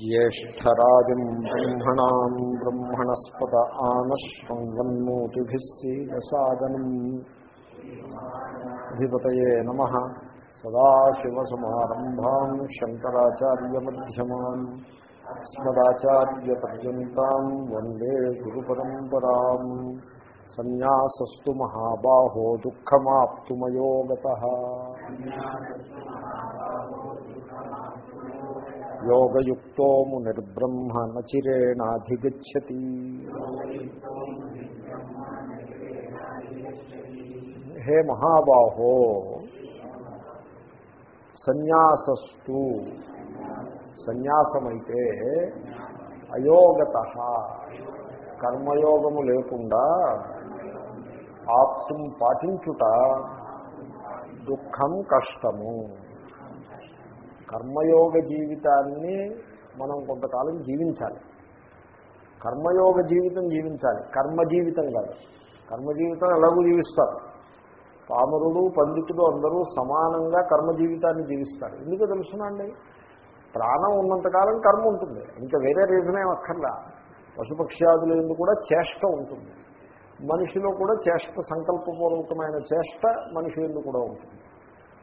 ज्येष्ठराजम् ब्रह्मणाम् ब्रह्मणस्पत आनश्वन्वन्मोतिभिः सीदसादनम् अधिपतये नमः सदाशिवसमारम्भाम् शङ्कराचार्यमध्यमान् अस्मदाचार्यपर्यन्ताम् वन्दे गुरुपरम्पराम् सन्न्यासस्तु महाबाहो दुःखमाप्तुमयो गतः యోగయుక్తో మునిర్బ్రహ్మ నచిరేణాధిగచ్చతి హే మహాబాహో సన్యాసస్తు సన్యాసమైతే అయోగత కర్మయోగము లేకుండా ఆప్తం పాటించుట దుఃఖం కష్టము. కర్మయోగ జీవితాన్ని మనం కొంతకాలం జీవించాలి. కర్మయోగ జీవితం జీవించాలి. కర్మ జీవితం కాదు. కర్మ జీవితం ఎలాగూ జీవిస్తారు. పామరుడు పండితుడు అందరూ సమానంగా కర్మ జీవితాన్ని జీవిస్తారు. ఎందుకు తెలుసునండి ప్రాణం ఉన్నంతకాలం కర్మ ఉంటుంది. ఇంకా వేరే రీజన్ ఏం అక్కర్లా. పశుపక్ష్యాదులు ఎందుకు కూడా చేష్ట ఉంటుంది. మనిషిలో కూడా చేష్ట సంకల్పపూర్వకమైన చేష్ట మనిషి ఎందుకు కూడా ఉంటుంది.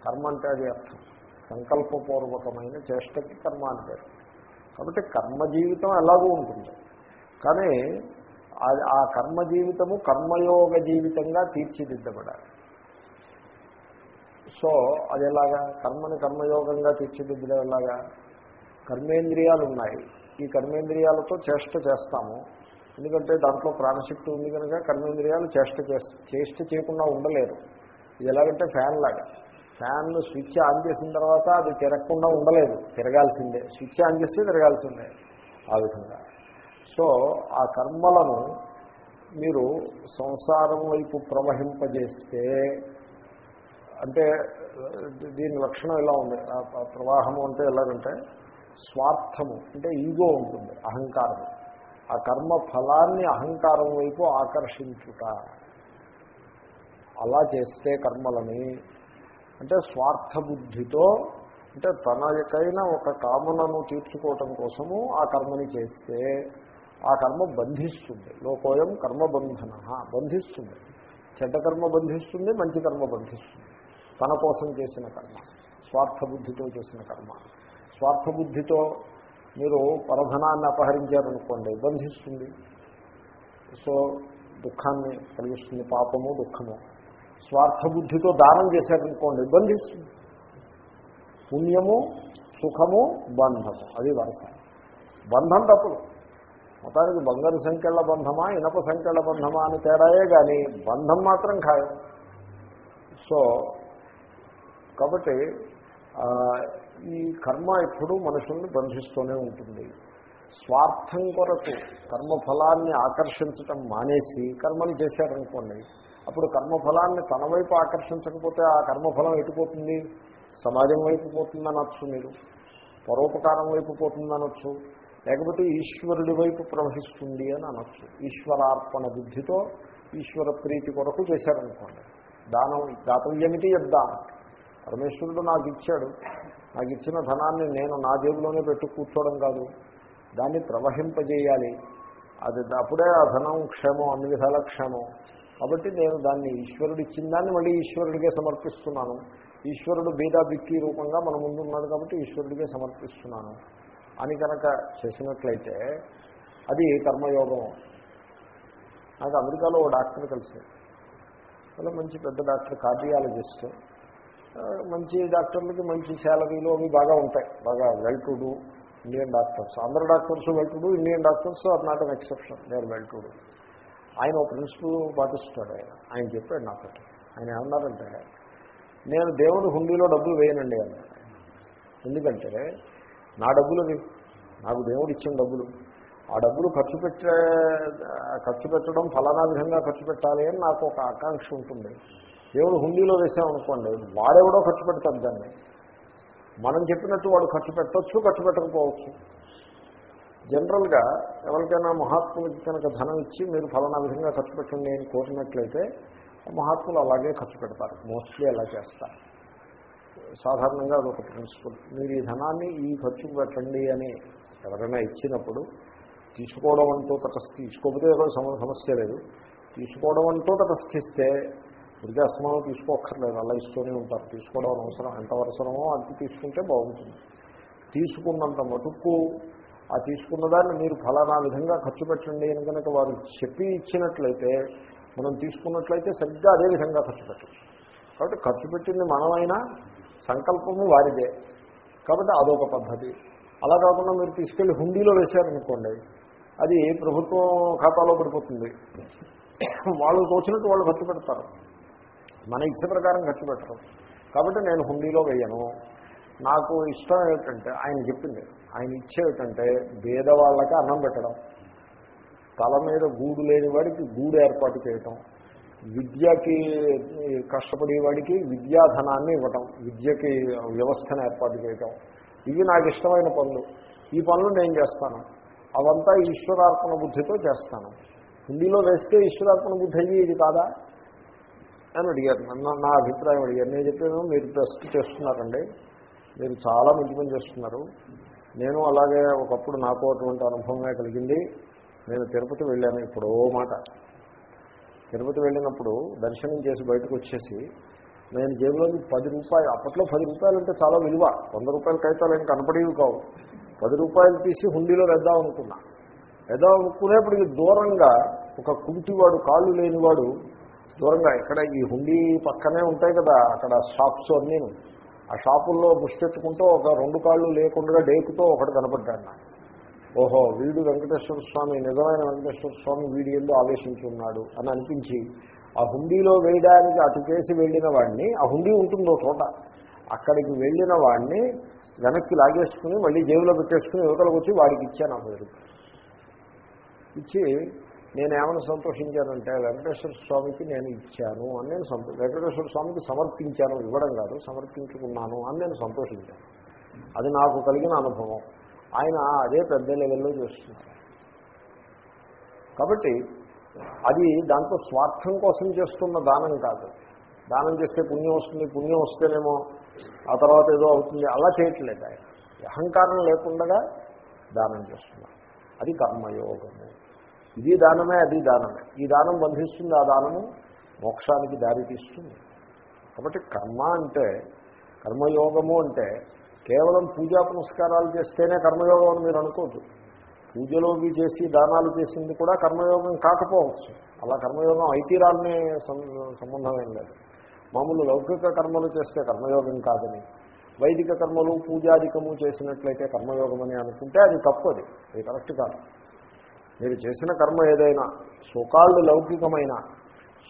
కర్మ అంటే అది అర్థం. సంకల్పపూర్వకమైన చేష్టకి కర్మ అంటారు కాబట్టి కర్మ జీవితం ఎలాగూ ఉంటుంది. కానీ ఆ కర్మ జీవితము కర్మయోగ జీవితంగా తీర్చిదిద్దబడాలి. సో అది ఎలాగా? కర్మని కర్మయోగంగా తీర్చిదిద్దడం ఎలాగా? కర్మేంద్రియాలు ఉన్నాయి. ఈ కర్మేంద్రియాలతో చేష్ట చేస్తాము. ఎందుకంటే దాంట్లో ప్రాణశక్తి ఉంది కనుక కర్మేంద్రియాలు చేష్ట చేష్ట చేయకుండా ఉండలేరు. ఇది ఎలాగంటే ఫ్యాన్ లాగా. ఫ్యాన్ స్విచ్ ఆన్ చేసిన తర్వాత అది తిరగకుండా ఉండలేదు. తిరగాల్సిందే. స్విచ్ ఆన్ చేస్తే తిరగాల్సిందే ఆ విధంగా. సో ఆ కర్మలను మీరు సంసారం వైపు ప్రవహింపజేస్తే అంటే దీని లక్షణం ఎలా ఉంది? ప్రవాహము అంటే ఎలాగంటే స్వార్థము అంటే ఈగో ఉంటుంది అహంకారం ఆ కర్మ ఫలాన్ని అహంకారం వైపు ఆకర్షించుట. అలా చేస్తే కర్మలని అంటే స్వార్థ బుద్ధితో అంటే తనకైన ఒక కామనను తీర్చుకోవటం కోసము ఆ కర్మని చేస్తే ఆ కర్మ బంధిస్తుంది. లోకోయం కర్మబంధన బంధిస్తుంది. చెడ్డ కర్మ బంధిస్తుంది మంచి కర్మ బంధిస్తుంది. తన కోసం చేసిన కర్మ స్వార్థబుద్ధితో చేసిన కర్మ. స్వార్థబుద్ధితో మీరు పరధనాన్ని అపహరించారనుకోండి బంధిస్తుంది. సో దుఃఖాన్ని కలిగిస్తుంది పాపము దుఃఖము. స్వార్థబుద్ధితో దానం చేశారనుకోండి బంధిస్తుంది పుణ్యము సుఖము బంధము అది వరస. బంధం తప్పదు. మొత్తానికి బంగారు సంఖ్యల బంధమా ఇనప సంఖ్యల బంధమా అని తేడాయే కానీ బంధం మాత్రం ఖాయం. సో కాబట్టి ఈ కర్మ ఎప్పుడు మనుషుల్ని బంధిస్తూనే ఉంటుంది. స్వార్థం కొరకు కర్మఫలాన్ని ఆకర్షించటం మానేసి కర్మలు చేశారనుకోండి అప్పుడు కర్మఫలాన్ని తన వైపు ఆకర్షించకపోతే ఆ కర్మఫలం ఎటుపోతుంది సమాజం వైపు పోతుంది అనొచ్చు మీరు. పరోపకారం వైపు పోతుంది అనొచ్చు లేకపోతే ఈశ్వరుడి వైపు ప్రవహిస్తుంది అని అనొచ్చు. ఈశ్వరార్పణ బుద్ధితో ఈశ్వర ప్రీతి కొరకు చేశారనుకోండి. దానం దాతవ్యమిటి యద్దానం. పరమేశ్వరుడు నాకు ఇచ్చాడు. నాకు ఇచ్చిన ధనాన్ని నేను నా జేబులోనే పెట్టు కూర్చోవడం కాదు. దాన్ని ప్రవహింపజేయాలి. అది అప్పుడే ఆ ధనం క్షేమం అన్ని విధాల క్షేమం. కాబట్టి నేను దాన్ని ఈశ్వరుడు ఇచ్చిన దాన్ని మళ్ళీ ఈశ్వరుడికే సమర్పిస్తున్నాను. ఈశ్వరుడు బీదా రూపంగా మన ముందు ఉన్నాడు కాబట్టి ఈశ్వరుడికే సమర్పిస్తున్నాను. అని కనుక చేసినట్లయితే అది కర్మయోగం. నాకు అమెరికాలో ఓ డాక్టర్ కలిసాడు మంచి పెద్ద డాక్టర్ కార్డియాలజిస్ట్. మంచి డాక్టర్లకి మంచి శాలరీలు అవి బాగా ఉంటాయి. బాగా well to do Indian doctors Andhra doctors well to do Indian doctors are not an exception they are well to do ఆయన ఒక ప్రిన్సిపల్ పాటిస్తాడు ఆయన. ఆయన చెప్పాడు నాకు ఆయన ఏమన్నారంటే నేను దేవుడు హుండీలో డబ్బులు వేయనండి అన్నాడు ఎందుకంటే నా డబ్బులు నాకు దేవుడు ఇచ్చిన డబ్బులు. ఆ డబ్బులు ఖర్చు పెట్టే ఖర్చు పెట్టడం ఫలానా విధంగా ఖర్చు పెట్టాలి అని నాకు ఒక ఆకాంక్ష ఉంటుంది. దేవుడు హుండీలో వేసామనుకోండి వాడెవడో ఖర్చు పెడతాడు దాన్ని. మనం చెప్పినట్టు వాడు ఖర్చు పెట్టవచ్చు ఖర్చు పెట్టకపోవచ్చు. జనరల్గా ఎవరికైనా మహాత్ములకి కనుక ధనం ఇచ్చి మీరు ఫలానా విధంగా ఖర్చు పెట్టండి అని కోరినట్లయితే మహాత్ములు అలాగే ఖర్చు పెడతారు. మోస్ట్లీ అలా చేస్తారు. సాధారణంగా అదొక ప్రిన్సిపల్ మీరు ఈ ధనాన్ని ఈ ఖర్చుకు పెట్టండి అని ఎవరైనా ఇచ్చినప్పుడు తీసుకోవడం అంటూ తటస్థి తీసుకోకపోతే సమ- సమస్య లేదు. తీసుకోవడం అంటూ తటస్థిస్తే వృద్ధి అసమానం తీసుకోక్కర్లేదు. అలా ఇస్తూనే ఉంటారు. తీసుకోవడం అవసరం ఎంత అవసరమో అది తీసుకుంటే బాగుంటుంది. తీసుకున్నంత మటుకు ఆ తీసుకున్న దాన్ని మీరు ఫలానా విధంగా ఖర్చు పెట్టండి అని కనుక వారు చెప్పి ఇచ్చినట్లయితే మనం తీసుకున్నట్లయితే సరిగ్గా అదే విధంగా ఖర్చు పెట్టండి కాబట్టి ఖర్చు పెట్టింది మనమైనా సంకల్పము వారిదే. కాబట్టి అదొక పద్ధతి. అలా కాకుండా మీరు తీసుకెళ్ళి హుండీలో వేశారనుకోండి అది ప్రభుత్వం ఖాతాలో పడిపోతుంది. వాళ్ళు తోచినట్టు వాళ్ళు ఖర్చు పెడతారు. మన ఇచ్చ ప్రకారం ఖర్చు పెట్టరు. కాబట్టి నేను హుండీలో వేయను. నాకు ఇష్టం ఏమిటంటే ఆయన చెప్పింది ఆయన ఇచ్చేటంటే పేదవాళ్ళకి అన్నం పెట్టడం. తల మీద గూడు లేని వాడికి గూడు ఏర్పాటు చేయటం. విద్యకి కష్టపడేవాడికి విద్యాధనాన్ని ఇవ్వటం. విద్యకి వ్యవస్థను ఏర్పాటు చేయటం. ఇవి నాకు ఇష్టమైన పనులు. ఈ పనులు నేను చేస్తాను. అవంతా ఈశ్వరార్పణ బుద్ధితో చేస్తాను. హిందీలో వేస్తే ఈశ్వరార్పణ బుద్ధి అయ్యి ఇది కాదా? అని అడిగారు. నన్ను నా అభిప్రాయం అడిగారు. నేను చెప్పాను మీరు ప్రస్తుతం చేస్తున్నారండి. మీరు చాలా మంచి పని చేస్తున్నారు. నేను అలాగే ఒకప్పుడు నాకు అటువంటి అనుభవమే కలిగింది. నేను తిరుపతి వెళ్ళాను ఇప్పుడు ఓ మాట. తిరుపతి వెళ్ళినప్పుడు దర్శనం చేసి బయటకు వచ్చేసి నేను జేబులోకి పది రూపాయలు అప్పట్లో పది రూపాయలు అంటే చాలా విలువ. వంద రూపాయల కాగితాలు ఏం కనపడేవి కావు. పది రూపాయలు తీసి హుండీలో వెద్దాం అనుకున్నా. వెద్దాం అనుకునేప్పటికి దూరంగా ఒక కుంటివాడు కాళ్ళు లేనివాడు దూరంగా ఇక్కడ ఈ హుండీ పక్కనే ఉంటాయి కదా అక్కడ షాప్స్ అన్నీ ఆ షాపుల్లో ముష్టెట్టుకుంటూ ఒక రెండు కాళ్ళు లేకుండా డేకుతో ఒకటి కనపడ్డాడు నాకు. ఓహో వీడు వెంకటేశ్వర స్వామి నిజమైన వెంకటేశ్వర స్వామి వీడి ఎందు ఆవేశించున్నాడు అని అనిపించి ఆ హుండీలో వేయడానికి అటు చేసి వెళ్ళిన వాడిని ఆ హుండీ ఉంటుందో చోట అక్కడికి వెళ్ళిన వాడిని వెనక్కి లాగేసుకుని మళ్ళీ జేబులో పెట్టేసుకుని యువతలకు వచ్చి వాడికి ఇచ్చాను ఆ పేరు. ఇచ్చి నేను సంతోషించానంటే వెంకటేశ్వర స్వామికి నేను ఇచ్చాను అని నేను సంతో వెంకటేశ్వర స్వామికి సమర్పించాను ఇవ్వడం కాదు సమర్పించుకున్నాను అని నేను సంతోషించాను. అది నాకు కలిగిన అనుభవం. ఆయన అదే పెద్ద లెవెల్లో చేస్తున్నారు. కాబట్టి అది దాంట్లో స్వార్థం కోసం చేస్తున్న దానం కాదు. దానం చేస్తే పుణ్యం వస్తుంది పుణ్యం వస్తేనేమో ఆ తర్వాత ఏదో అవుతుంది అలా చేయట్లేదు ఆయన. అహంకారం లేకుండా దానం చేస్తున్నారు. అది కర్మయోగము. ఇది దానమే అది దానమే. ఈ దానం బంధిస్తుంది ఆ దానము మోక్షానికి దారి తీస్తుంది కాబట్టి కర్మ అంటే కర్మయోగము అంటే కేవలం పూజా పునస్కారాలు చేస్తేనే కర్మయోగం అని మీరు అనుకోవద్దు పూజలోవి చేసి దానాలు చేసింది కూడా కర్మయోగం కాకపోవచ్చు. అలా కర్మయోగం ఐటీరాల్ని సంబంధం ఏం లేదు. మామూలు లౌకిక కర్మలు చేస్తే కర్మయోగం కాదని వైదిక కర్మలు పూజాధికము చేసినట్లయితే కర్మయోగం అని అనుకుంటే అది తప్పు అది అది కరెక్ట్ కాదు. మీరు చేసిన కర్మ ఏదైనా సోకాళ్ళు లౌకికమైన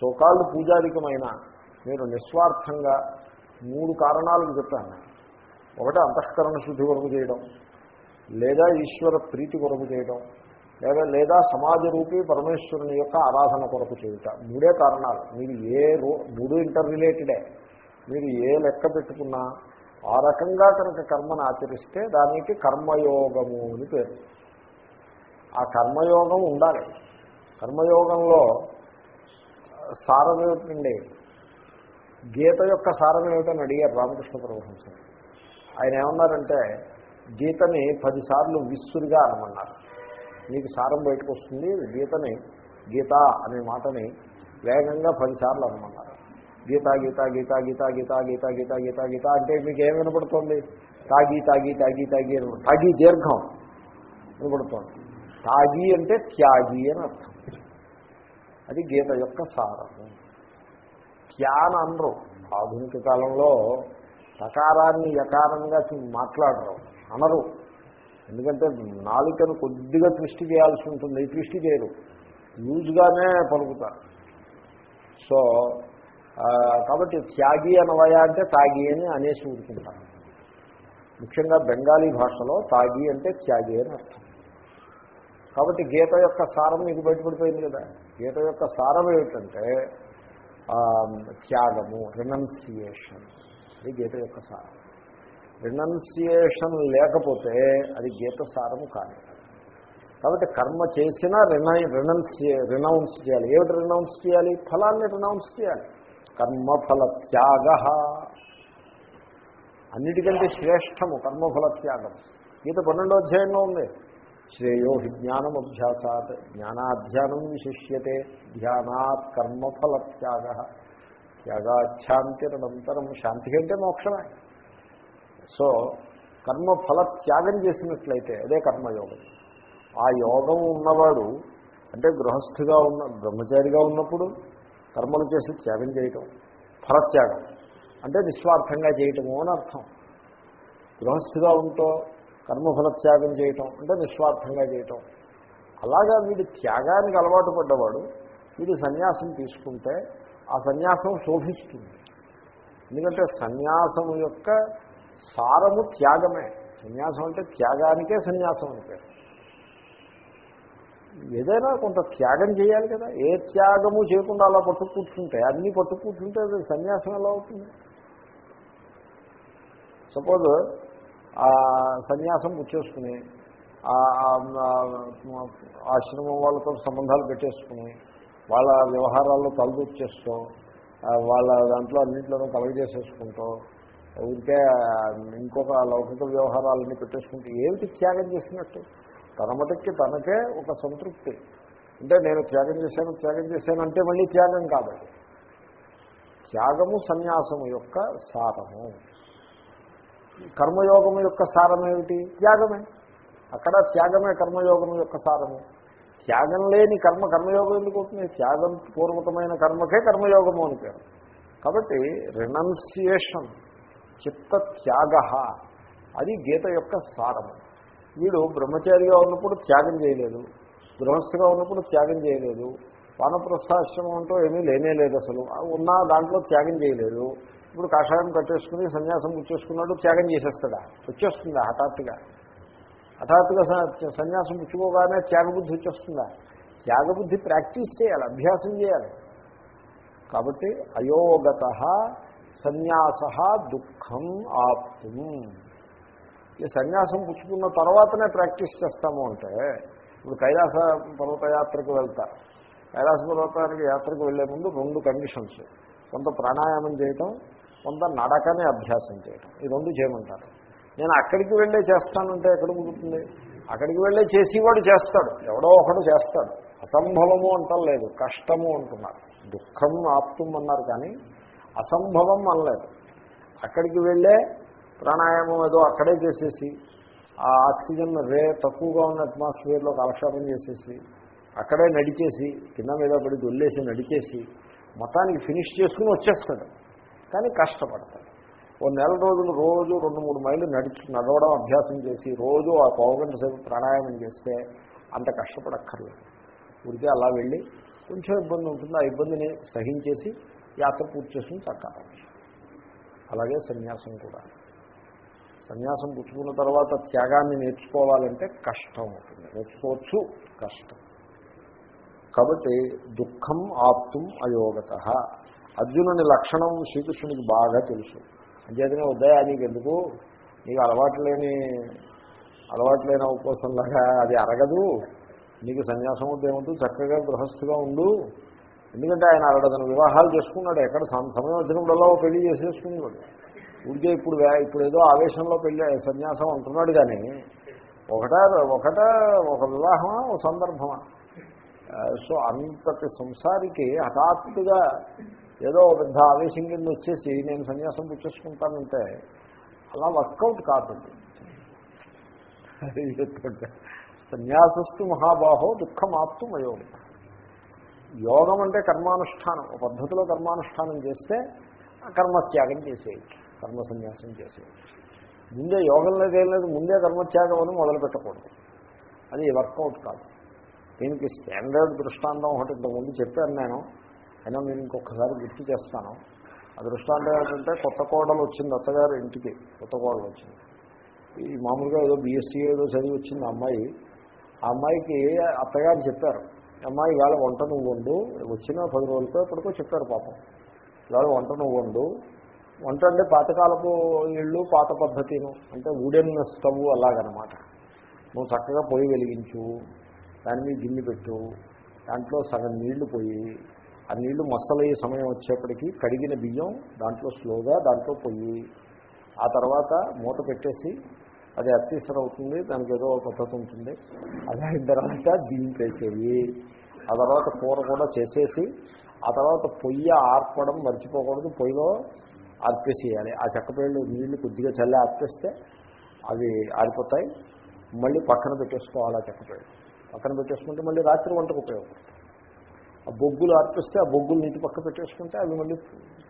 సోకాళ్ళు పూజాధికమైన మీరు నిస్వార్థంగా మూడు కారణాలకు చెప్పాను. ఒకటి అంతఃకరణ శుద్ధి కొరకు చేయడం లేదా ఈశ్వర ప్రీతి కొరకు చేయడం లేదా లేదా సమాజ రూపీ పరమేశ్వరుని యొక్క ఆరాధన కొరకు చేయుట. మూడే కారణాలు. మీరు ఏ రో మూడు ఇంటర్ రిలేటెడే మీరు ఏ లెక్క పెట్టుకున్నా ఆ రకంగా కనుక కర్మను ఆచరిస్తే దానికి కర్మయోగము అని పేరు. ఆ కర్మయోగం ఉండాలి. కర్మయోగంలో సారం ఏమిటండి గీత యొక్క సారం ఏమిటని అడిగారు రామకృష్ణ పరమహంస ఆయన ఏమన్నారంటే గీతని పదిసార్లు విస్సురుగా అనమన్నారు. మీకు సారం బయటకు వస్తుంది గీతని గీత అనే మాటని వేగంగా పదిసార్లు అనమన్నారు. గీత గీత గీత గీత గీత గీత గీత గీత గీత అంటే మీకు ఏం వినపడుతుంది? తాగి తాగి తాగి తాగి తాగి దీర్ఘం వినపడుతోంది. తాగి అంటే త్యాగి అని అర్థం. అది గీత యొక్క సారము. త్యాన్ అనరు. ఆధునిక కాలంలో సకారాన్ని యకారంగా మాట్లాడరు అనరు. ఎందుకంటే నాలుకను కొద్దిగా ట్విస్ట్ చేయాల్సి ఉంటుంది ట్విస్ట్ చేయరు. లూజ్గానే పలుకుతారు. సో కాబట్టి త్యాగి అనవయ అంటే తాగి అని అనేసి ఊరుకుంటారు. ముఖ్యంగా బెంగాలీ భాషలో తాగి అంటే త్యాగి అని అర్థం. కాబట్టి గీత యొక్క సారం మీకు బయటపడిపోయింది కదా. గీత యొక్క సారం ఏమిటంటే త్యాగము రినౌన్సియేషన్ అది గీత యొక్క సారం. రినౌన్సియేషన్ లేకపోతే అది గీత సారము కాదు. కాబట్టి కర్మ చేసినా రినై రినౌన్సియే రినౌన్స్ చేయాలి. ఏమిటి రినౌన్స్ చేయాలి? ఫలాన్ని రినౌన్స్ చేయాలి. కర్మఫల త్యాగ. అన్నిటికంటే శ్రేష్టము కర్మఫల త్యాగం. గీత పన్నెండో అధ్యాయంలో ఉంది. శ్రేయో హి జ్ఞానం అభ్యాసాత్ జ్ఞానాధ్యానం విశిష్యతే. ధ్యానాత్ కర్మఫల త్యాగ త్యాగాఛాంతిరనంతరం శాంతి అంటే మోక్షమే. సో కర్మఫల త్యాగం చేసినట్లయితే అదే కర్మయోగం. ఆ యోగం ఉన్నవాడు అంటే గృహస్థిగా ఉన్న బ్రహ్మచారిగా ఉన్నప్పుడు కర్మలు చేసి త్యాగం చేయటం ఫలత్యాగం. అంటే నిస్వార్థంగా చేయటము అని అర్థం. గృహస్థిగా ఉంటూ కర్మఫల త్యాగం చేయటం అంటే నిస్వార్థంగా చేయటం. అలాగా వీడు త్యాగానికి అలవాటు పడ్డవాడు వీడు సన్యాసం తీసుకుంటే ఆ సన్యాసం శోభిస్తుంది. ఎందుకంటే సన్యాసం యొక్క సారము త్యాగమే. సన్యాసం అంటే త్యాగానికే సన్యాసం అంటే ఏదైనా కొంత త్యాగం చేయాలి కదా. ఏ త్యాగము చేయకుండా అలా పట్టు కూర్చుంటే అన్నీ పట్టు కూర్చుంటే అది సన్యాసం ఎలా అవుతుంది? సపోజ్ సన్యాసం పుచ్చేసుకుని ఆశ్రమం వాళ్ళతో సంబంధాలు పెట్టేసుకుని వాళ్ళ వ్యవహారాల్లో తలదూర్చేస్తూ వాళ్ళ దాంట్లో అన్నింటిలోనూ కలగజేసేసుకుంటూ ఊరికే ఇంకొక లౌకిక వ్యవహారాలన్నీ పెట్టేసుకుంటూ ఏమిటి త్యాగం చేసినట్టు? తన మటుక్కి తనకే ఒక సంతృప్తి. అంటే నేను త్యాగం చేశాను త్యాగం చేశాను అంటే మళ్ళీ త్యాగం కాదు. త్యాగము సన్యాసము యొక్క సారము. కర్మయోగం యొక్క సారం ఏమిటి? త్యాగమే. అక్కడ త్యాగమే కర్మయోగం యొక్క సారము. త్యాగం లేని కర్మ కర్మయోగం ఎందుకు అవుతుంది? త్యాగం పూర్వకమైన కర్మకే కర్మయోగము అని పేరు. కాబట్టి రినౌన్సియేషన్ చిత్త త్యాగ అది గీత యొక్క సారము. వీడు బ్రహ్మచారిగా ఉన్నప్పుడు త్యాగం చేయలేదు. గృహస్థిగా ఉన్నప్పుడు త్యాగం చేయలేదు. వానప్రస్థాశ్రమం అంటూ ఏమీ లేనే లేదు అసలు. ఉన్న దాంట్లో త్యాగం చేయలేదు. ఇప్పుడు కాషాయం కట్టేసుకుని సన్యాసం పుచ్చేసుకున్నాడు త్యాగం చేసేస్తాడా? వచ్చేస్తుందా హఠాత్తుగా? హఠాత్తుగా సన్యాసం పుచ్చుకోగానే త్యాగబుద్ధి వచ్చేస్తుందా? త్యాగబుద్ధి ప్రాక్టీస్ చేయాలి అభ్యాసం చేయాలి. కాబట్టి అయోగత సన్యాస దుఃఖం ఆప్తుం. ఈ సన్యాసం పుచ్చుకున్న తర్వాతనే ప్రాక్టీస్ చేస్తాము అంటే ఇప్పుడు కైలాస పర్వతయాత్రకు వెళ్తారు కైలాస పర్వతానికి యాత్రకు వెళ్ళే ముందు రెండు కండిషన్స్. కొంత ప్రాణాయామం చేయటం కొంత నడకనే అభ్యాసం చేయటం. ఈ రెండు చేయమంటారు. నేను అక్కడికి వెళ్ళే చేస్తానంటే ఎక్కడ కుదురుతుంది? అక్కడికి వెళ్ళే చేసేవాడు చేస్తాడు. ఎవడో ఒకడు చేస్తాడు. అసంభవము అంటలేదు కష్టము అంటున్నారు. దుఃఖం ఆప్తం అన్నారు కానీ అసంభవం అనలేదు. అక్కడికి వెళ్ళే ప్రాణాయామం ఏదో అక్కడే చేసేసి ఆ ఆక్సిజన్ రే తక్కువగా ఉన్న అట్మాస్ఫియర్లో కాలక్షేపం చేసేసి అక్కడే నడిచేసి కింద మీద పడి దొల్లేసి నడిచేసి మొత్తానికి ఫినిష్ చేసుకుని వచ్చేస్తాడు. కానీ కష్టపడతాడు ఓ నెల రోజులు రోజు రెండు మూడు మైళ్ళు నడిచి నడవడం అభ్యాసం చేసి రోజు ఆ పావుగంట సేపు ప్రాణాయామం చేస్తే అంత కష్టపడక్కర్లేదు. ఊరికే అలా వెళ్ళి కొంచెం ఇబ్బంది ఉంటుంది. ఆ ఇబ్బందిని సహించేసి యాత్ర పూర్తి చేసుకుని చక్కాలి అలాగే సన్యాసం కూడా. సన్యాసం పుచ్చుకున్న తర్వాత త్యాగాన్ని నేర్చుకోవాలంటే కష్టం అవుతుంది నేర్చుకోవచ్చు కష్టం. కాబట్టి దుఃఖం ఆప్తుం అయోగత. అర్జునుని లక్షణం శ్రీకృష్ణునికి బాగా తెలుసు. అంచేతనే ఉదయా నీకు ఎందుకు నీకు అలవాటు లేని అలవాటు లేని ఉపవాసంలాగా అది అరగదు. నీకు సన్యాసం వద్ద ఏముంటుంది? చక్కగా గృహస్థుగా ఉండు. ఎందుకంటే ఆయన అరడదన వివాహాలు చేసుకున్నాడు. ఎక్కడ సమయం వచ్చినప్పుడల్లా పెళ్ళి చేసేసుకునేవాడు. ఊరికే ఇప్పుడు ఇప్పుడు ఏదో ఆవేశంలో పెళ్ళి సన్యాసం అంటున్నాడు కానీ ఒకట ఒకట ఒక వివాహమా ఒక సందర్భమా? సో అంతటి సంసారికి హఠాత్తుగా ఏదో పెద్ద ఆవేశం కింద వచ్చేసి నేను సన్యాసం పుచ్చేసుకుంటానంటే అలా వర్కౌట్ కాదు సన్యాసస్తు మహాబాహో దుఃఖమాప్తు మయోగం యోగం అంటే కర్మానుష్ఠానం. ఒక పద్ధతిలో కర్మానుష్ఠానం చేస్తే కర్మత్యాగం చేసేయచ్చు. కర్మ సన్యాసం చేసేయచ్చు. ముందే యోగం లేదు ఏం లేదు ముందే కర్మత్యాగం అని మొదలు పెట్టకూడదు. అది వర్కౌట్ కాదు. దీనికి స్టాండర్డ్ దృష్టాంతం ఒకటి ఇంతకుముందు చెప్పాను నేను. అయినా మీరు ఇంకొకసారి గుర్తు చేస్తాను. ఆ దృష్టాంతం ఏంటంటే కొత్త కోడలు వచ్చింది అత్తగారు ఇంటికి కొత్త కోడలు వచ్చింది. ఈ మామూలుగా ఏదో బీఎస్సీ ఏదో చదివి వచ్చింది అమ్మాయి. ఆ అమ్మాయికి అత్తగారు చెప్పారు అమ్మాయి ఇవాళ వంట నువ్వు వండు వచ్చిన పది రోజులతో ఎప్పటికో చెప్పారు పాపం. ఇవాళ వంట నువ్వు వండు. వంట అంటే పాతకాలపు ఇళ్ళు పాత పద్ధతిను అంటే వుడెన్ స్టవ్ అలాగనమాట. నువ్వు చక్కగా పొయ్యి వెలిగించు దాని మీద గిన్నె పెట్టు దాంట్లో సగం నీళ్ళు పోయి ఆ నీళ్ళు మసలయ్యే సమయం వచ్చేప్పటికి కడిగిన బియ్యం దాంట్లో స్లోగా దాంట్లో పొయ్యి ఆ తర్వాత మూత పెట్టేసి అది అత్యసర అవుతుంది దానికి ఏదో ఒక పద్ధతి ఉంటుంది. అది అయిన తర్వాత దింపేసేవి ఆ తర్వాత కూర కూడా చేసేసి ఆ తర్వాత పొయ్యి ఆర్పడం మర్చిపోకూడదు. పొయ్యిలో ఆర్పేసేయాలి. ఆ చెక్కపేళ్ళు నీళ్ళు కొద్దిగా చల్లి ఆర్పేస్తే అవి ఆరిపోతాయి. మళ్ళీ పక్కన పెట్టేసుకోవాలి ఆ చెక్కపేళ్ళు పక్కన పెట్టేసుకుంటే మళ్ళీ రాత్రి వంటకు ఉపయోగపడుతుంది ఆ బొగ్గులు ఆర్పిస్తే ఆ బొగ్గులు నీటి పక్క పెట్టేసుకుంటే అవి మళ్ళీ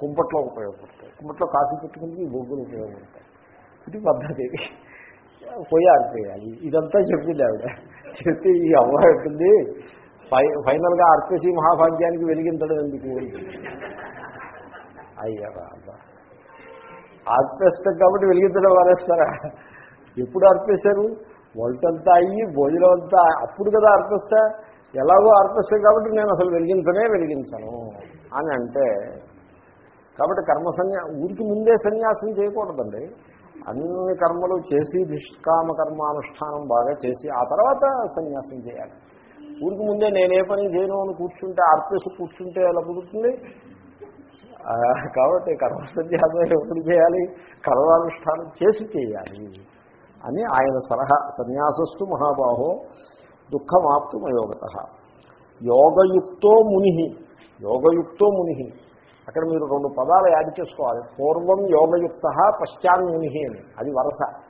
కుంపట్లో ఉపయోగపడతాయి. కుంపట్లో కాఫీ పెట్టుకుంటే ఈ బొగ్గులు ఉపయోగపడతాయి. ఇది పద్ధతి. పోయి ఆర్పేయాలి. ఇదంతా చెప్పింది ఆవిడ. చెప్తే ఈ అవ్వ ఉంటుంది ఫై ఫైనల్గా ఆర్పేసి మహాభాగ్యానికి వెలిగించడం ఎందుకు? అయ్యారా అబ్బా ఆర్పేస్తాం కాబట్టి వెలిగించడం వారేస్తారా ఎప్పుడు ఆర్పేశారు? వంటంతా అయ్యి భోజనం అంతా అప్పుడు కదా అర్పిస్తా ఎలాగో ఆర్పిస్తాం కాబట్టి నేను అసలు వెలిగించనే వెలిగించను అని అంటే కాబట్టి కర్మ సన్యా ఊరికి ముందే సన్యాసం చేయకూడదండి. అన్ని కర్మలు చేసి నిష్కామ కర్మానుష్ఠానం బాగా చేసి ఆ తర్వాత సన్యాసం చేయాలి. ఊరికి ముందే నేనే పని చేయను అని కూర్చుంటే ఆర్పేసి కూర్చుంటే ఎలా కుదురుతుంది? కాబట్టి కర్మ సన్యాసం ఎప్పుడు చేయాలి? కర్మానుష్ఠానం చేసి చేయాలి అని ఆయన సలహా సన్యాసస్సు మహాబాహో దుఃఖమాప్తుమయోగత. యోగయుక్తో ముని యోగయుక్తో ముని అక్కడ మీరు రెండు పదాలు యాడ్ చేసుకోవాలి. పూర్వం యోగయుక్త పశ్చాన్ముని అని. అది వరస.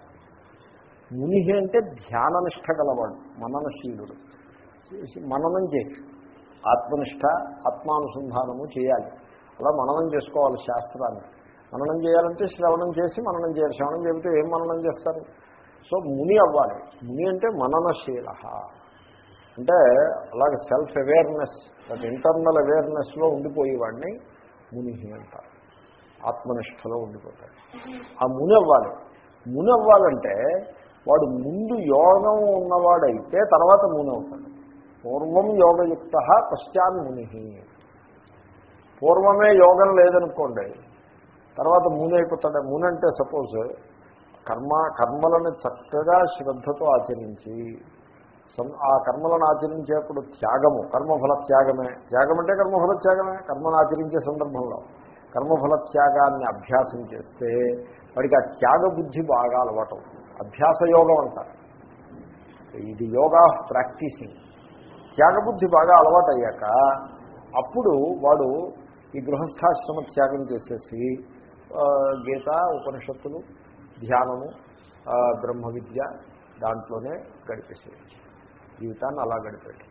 ముని అంటే ధ్యాననిష్ట గలవాడు మననశీలుడు. మననం చేయి. ఆత్మనిష్ట ఆత్మానుసంధానము చేయాలి. అలా మననం చేసుకోవాలి శాస్త్రాన్ని. మననం చేయాలంటే శ్రవణం చేసి మననం చేయాలి. శ్రవణం చెబితే ఏం మననం చేస్తారు? సో ముని అవ్వాలి. ముని అంటే మననశీల. అంటే అలాగే సెల్ఫ్ అవేర్నెస్ దట్ ఇంటర్నల్ అవేర్నెస్లో ఉండిపోయేవాడిని ముని అంటారు. ఆత్మనిష్టలో ఉండిపోతాడు. ఆ ముని అవ్వాలి ముని అవ్వాలంటే వాడు ముందు యోగం ఉన్నవాడైతే తర్వాత ముని అవుతాడు పూర్వం యోగయుక్త పశ్చాన్ ముని పూర్వమే యోగం లేదనుకోండి తర్వాత ముని అయిపోతాడు ముని అంటే సపోజ్ కర్మ కర్మలను చక్కగా శ్రద్ధతో ఆచరించి ఆ కర్మలను ఆచరించేప్పుడు త్యాగము కర్మఫల త్యాగమే త్యాగం అంటే కర్మఫల త్యాగమే కర్మను ఆచరించే సందర్భంలో కర్మఫల త్యాగాన్ని అభ్యాసం చేస్తే వాడికి ఆ త్యాగ బుద్ధి బాగా అలవాటు అభ్యాస యోగం అంటారు. ఇది యోగా ప్రాక్టీసింగ్. త్యాగబుద్ధి బాగా అలవాటు అయ్యాక అప్పుడు వాడు ఈ గృహస్థాశ్రమ త్యాగం చేసేసి గీత ఉపనిషత్తులు ధ్యానము బ్రహ్మ విద్య దాంట్లోనే గడిపేసేయచ్చు. జీవితాన్ని అలా గడిపాడు.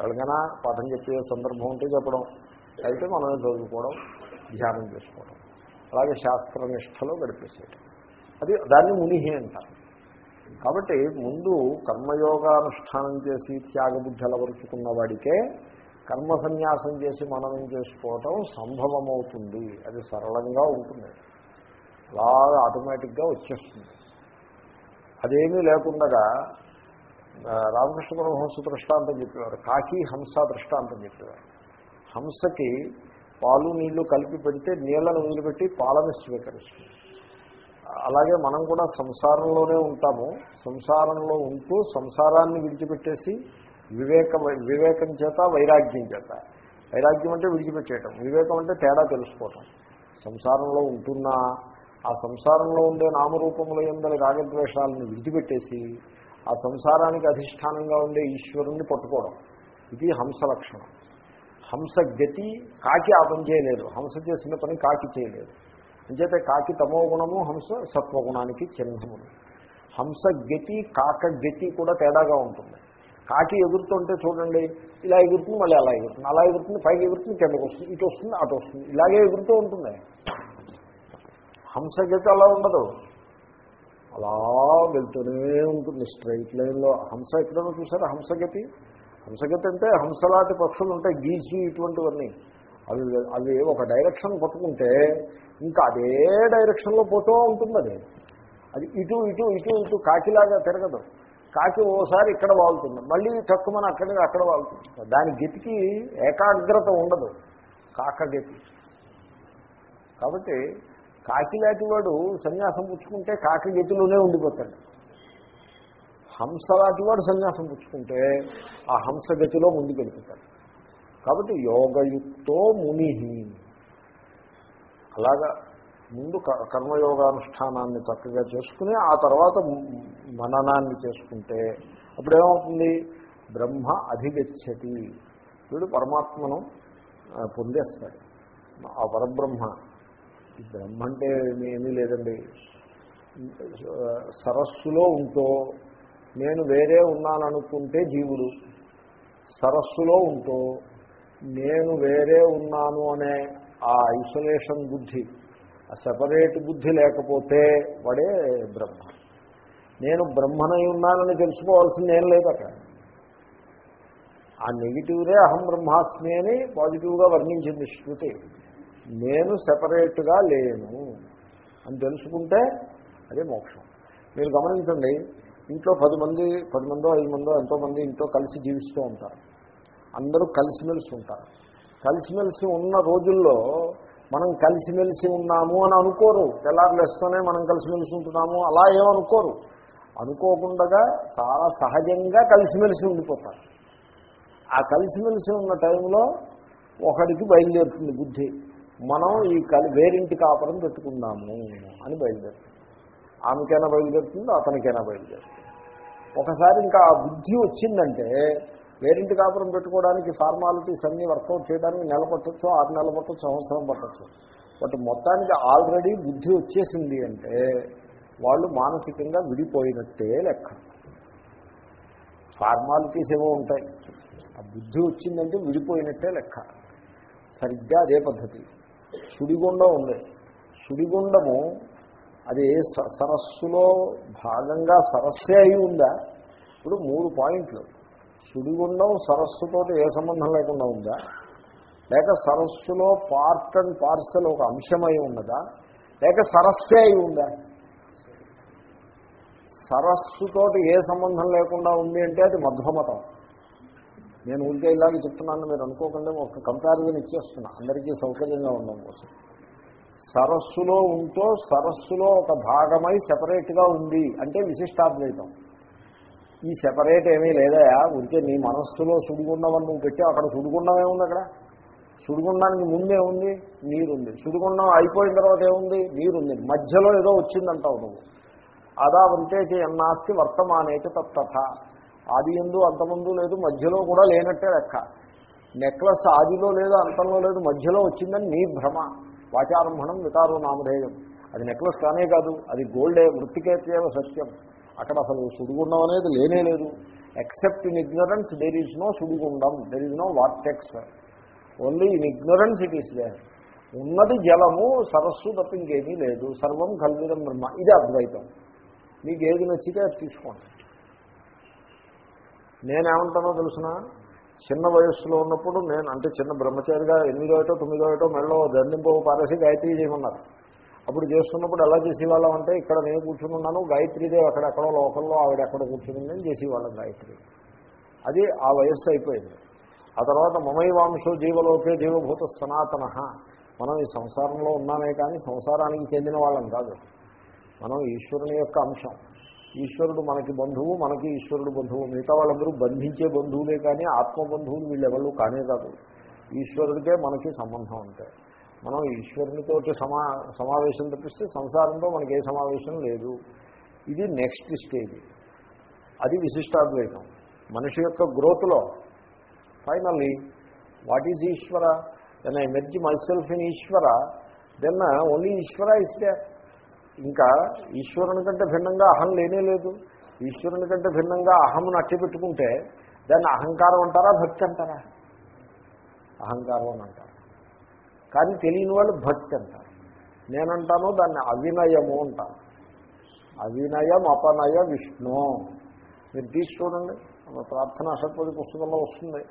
ఎవరికైనా పాఠం చెప్పే సందర్భం ఉంటే చెప్పడం అయితే మనమే చదువుకోవడం ధ్యానం చేసుకోవడం. అలాగే శాస్త్రనిష్టలో గడిపేసేయటం అది దాన్ని మునిహి అంటారు. కాబట్టి ముందు కర్మయోగానుష్ఠానం చేసి త్యాగబుద్ధి అలవరుచుకున్న వాడికే కర్మ సన్యాసం చేసి మననం చేసుకోవటం సంభవమవుతుంది. అది సరళంగా ఉంటుంది. అలా ఆటోమేటిక్గా వచ్చేస్తుంది. అదేమీ లేకుండా రామకృష్ణ పరమహంస దృష్టాంతం చెప్పేవారు. కాకి హంస దృష్టాంతం చెప్పేవారు. హంసకి పాలు నీళ్ళు కలిపి పెడితే నీళ్ళను వదిలిపెట్టి పాలను స్వీకరిస్తుంది. అలాగే మనం కూడా సంసారంలోనే ఉంటాము. సంసారంలో ఉంటూ సంసారాన్ని విడిచిపెట్టేసి వివేక వివేకం చేత వైరాగ్యం చేత. వైరాగ్యం అంటే విడిచిపెట్టేయటం. వివేకం అంటే తేడా తెలుసుకోవటం. సంసారంలో ఉంటున్నా ఆ సంసారంలో ఉండే నామరూపముల ఎందరి రాగద్వేషాలను విడిచిపెట్టేసి ఆ సంసారానికి అధిష్టానంగా ఉండే ఈశ్వరుణ్ణి పట్టుకోవడం. ఇది హంస లక్షణం. హంస గతి కాకి ఆ పని చేయలేదు. హంస చేసిన పని కాకి చేయలేదు. అంచేతే కాకి తమో గుణము హంస సత్వగుణానికి చిహ్నములు హంస గతి కాక గతి కూడా తేడాగా ఉంటుంది. కాకి ఎగురుతుంటే చూడండి ఇలా ఎగురుతుంది మళ్ళీ అలా ఎగురుతుంది. అలా ఎగురుతుంది పైకి ఎగురుతుంది కిందకు వస్తుంది ఇటు వస్తుంది అటు వస్తుంది. ఇలాగే ఎగురుతూ ఉంటుంది. హంస గతి అలా ఉండదు. అలా వెళ్తూనే ఉంటుంది. స్ట్రైట్ లైన్లో హంస ఎక్కడైనా చూసారా? హంసగతి? హంసగతి అంటే హంసలాంటి పక్షులు ఉంటాయి. గీజు ఇటువంటివన్నీ. అవి అవి ఒక డైరెక్షన్ పట్టుకుంటే ఇంకా అదే డైరెక్షన్లో పోతూ ఉంటుంది అది. అది ఇటు ఇటు ఇటు ఇటు కాకిలాగా తిరగదు. కాకి ఓసారి ఇక్కడ వాళ్తుంది. మళ్ళీ తక్కువని అక్కడ అక్కడ వాళ్తుంది. దాని గతికి ఏకాగ్రత ఉండదు. కాకగతి. కాబట్టి కాకిలాంటి వాడు సన్యాసం పుచ్చుకుంటే కాకి గతిలోనే ఉండిపోతాడు. హంసలాంటి వాడు సన్యాసం పుచ్చుకుంటే ఆ హంస గతిలో ముందుకు కాబట్టి యోగయుక్తో ముని అలాగా ముందు కర్మయోగానుష్ఠానాన్ని చక్కగా చేసుకుని ఆ తర్వాత మననాన్ని చేసుకుంటే అప్పుడేమవుతుంది? బ్రహ్మ అధిగచ్చతి. వీడు పరమాత్మను పొందేస్తాడు. ఆ పరబ్రహ్మ ఈ బ్రహ్మ అంటే ఏమీ లేదండి. సరస్సులో ఉంటూ నేను వేరే ఉన్నాననుకుంటే జీవుడు సరస్సులో ఉంటూ నేను వేరే ఉన్నాను అనే ఆ ఐసోలేషన్ బుద్ధి ఆ సెపరేట్ బుద్ధి లేకపోతే వాడే బ్రహ్మ. నేను బ్రహ్మనై ఉన్నానని తెలుసుకోవాల్సింది ఏం లేదు అక్కడ. ఆ నెగిటివ్నే అహం బ్రహ్మాస్మి అని పాజిటివ్గా వర్ణించింది శృతి. నేను సెపరేట్గా లేను అని తెలుసుకుంటే అదే మోక్షం. మీరు గమనించండి ఇంట్లో పది మంది పది మందో ఐదు మందో ఎంతోమంది ఇంట్లో కలిసి జీవిస్తూ ఉంటారు. అందరూ కలిసిమెలిసి ఉంటారు. కలిసిమెలిసి ఉన్న రోజుల్లో మనం కలిసిమెలిసి ఉన్నాము అని అనుకోరు. తెల్లారులేస్తూనే మనం కలిసిమెలిసి ఉంటున్నాము అలా ఏమనుకోరు అనుకోకుండా చాలా సహజంగా కలిసిమెలిసి ఉండిపోతారు. ఆ కలిసిమెలిసి ఉన్న టైంలో ఒకడికి బయలుదేరుతుంది బుద్ధి. మనం ఈ కలి వేరింటి కాపురం పెట్టుకుందాము అని బయలుదేరుతుంది. ఆమెకైనా బయలుదేరుతుంది అతనికైనా బయలుదేరుతుంది. ఒకసారి ఇంకా ఆ బుద్ధి వచ్చిందంటే వేరింటి కాపురం పెట్టుకోవడానికి ఫార్మాలిటీస్ అన్నీ వర్కౌట్ చేయడానికి నెల పట్టచ్చు ఆరు నెలలు పట్టచ్చు సంవత్సరం పట్టచ్చు. బట్ మొత్తానికి ఆల్రెడీ బుద్ధి వచ్చేసింది అంటే వాళ్ళు మానసికంగా విడిపోయినట్టే లెక్క. ఫార్మాలిటీస్ ఏమో ఉంటాయి. ఆ బుద్ధి వచ్చిందంటే విడిపోయినట్టే లెక్క. సరిగ్గా అదే పద్ధతి. సుడిగుండం ఉంది. సుడిగుండము అది స- సరస్సులో భాగంగా సరస్సే అయి ఉందా? ఇప్పుడు మూడు పాయింట్లు. సుడిగుండం సరస్సుతో ఏ సంబంధం లేకుండా ఉందా? లేక సరస్సులో పార్ట్ అండ్ పార్సల్ ఒక అంశమై ఉన్నదా? లేక సరస్సే అయి ఉందా? సరస్సుతోటి ఏ సంబంధం లేకుండా ఉంది అంటే అది మధ్వమతం. నేను ఊరికే ఇలాగే చెప్తున్నాను మీరు అనుకోకుండా ఒక కంపారిజన్ ఇచ్చేస్తున్నా. అందరికీ సౌకర్యంగా ఉండడం కోసం. సరస్సులో ఉంటూ సరస్సులో ఒక భాగమై సెపరేట్గా ఉంది అంటే విశిష్టాద్వైతం. ఈ సెపరేట్ ఏమీ లేదా ఉంటే నీ మనస్సులో సుడిగుండమని నువ్వు పెట్టి అక్కడ సుడిగుండం ఏముంది అక్కడ? సుడిగుండానికి ముందే ఉంది నీరుంది. సుడిగుండం అయిపోయిన తర్వాత ఏముంది? నీరుంది. మధ్యలో ఏదో వచ్చిందంటావు నువ్వు. అదా వంటేచి ఎన్నాస్తి వర్తమానేచ తత్త ఆది ఎందు అంతముందు లేదు మధ్యలో కూడా లేనట్టే లెక్క. నెక్లెస్ ఆదిలో లేదు అంతంలో లేదు మధ్యలో వచ్చిందని నీ భ్రమ. వాచారంభణం వికారో నామధేయం. అది నెక్లెస్ కానే కాదు అది గోల్డే వృత్తికేత్యేవ సత్యం. అక్కడ అసలు సుడిగుండం అనేది లేనే లేదు. Except in ignorance there is no సుడిగుండం there is no vortex only in ignorance it is there ఉన్నది జలము సరస్సు తప్ప ఇంకేమీ లేదు. సర్వం కల్విదం బ్రహ్మ. ఇది అద్వైతం. మీకు ఏది నచ్చితే అది తీసుకోండి. నేనేమంటానో తెలిసిన? చిన్న వయస్సులో ఉన్నప్పుడు నేను అంటే చిన్న బ్రహ్మచారిగా ఎనిమిదో ఏటో తొమ్మిదో ఏటో మెళ్ళో దండింపు పారేసి గాయత్రి చేయమన్నారు. అప్పుడు చేస్తున్నప్పుడు ఎలా చేసేవాళ్ళం అంటే ఇక్కడ నేను కూర్చుని ఉన్నాను గాయత్రీదేవి అక్కడ లోకల్లో ఆవిడ ఎక్కడ కూర్చుని చేసేవాళ్ళం గాయత్రి. అది ఆ వయస్సు అయిపోయింది. ఆ తర్వాత మమైవాంశో జీవలోకే జీవభూత సనాతన. మనం ఈ సంసారంలో ఉన్నామే కానీ సంసారానికి చెందిన వాళ్ళం కాదు. మనం ఈశ్వరుని యొక్క అంశం. ఈశ్వరుడు మనకి బంధువు మనకి ఈశ్వరుడు బంధువు. మిగతా వాళ్ళందరూ బంధించే బంధువులే కానీ ఆత్మబంధువులు వీళ్ళెవరు కానే కాదు. ఈశ్వరుడికే మనకి సంబంధం ఉంటాయి మనం ఈశ్వరునితో సమా సమావేశం తప్పిస్తే సంసారంతో మనకి ఏ సమావేశం లేదు. ఇది నెక్స్ట్ స్టేజ్. అది విశిష్టాద్వైతం. మనిషి యొక్క గ్రోత్లో. Finally what is Ishwara? Then I merge myself in Ishwara then only Ishwara is there ఇంకా ఈశ్వరుని కంటే భిన్నంగా అహం లేనే లేదు. ఈశ్వరుని కంటే భిన్నంగా అహంను అట్టి పెట్టుకుంటే దాన్ని అహంకారం అంటారా భక్తి అంటారా? అహంకారం అని అంటారు. కానీ తెలియని వాళ్ళు భక్తి అంటారు. నేనంటాను దాన్ని అవినయము అంటాను అవినయం అపనయ విష్ణు. మీరు తీసి చూడండి. ప్రార్థన అషట్పది పుస్తకంలో వస్తుంది.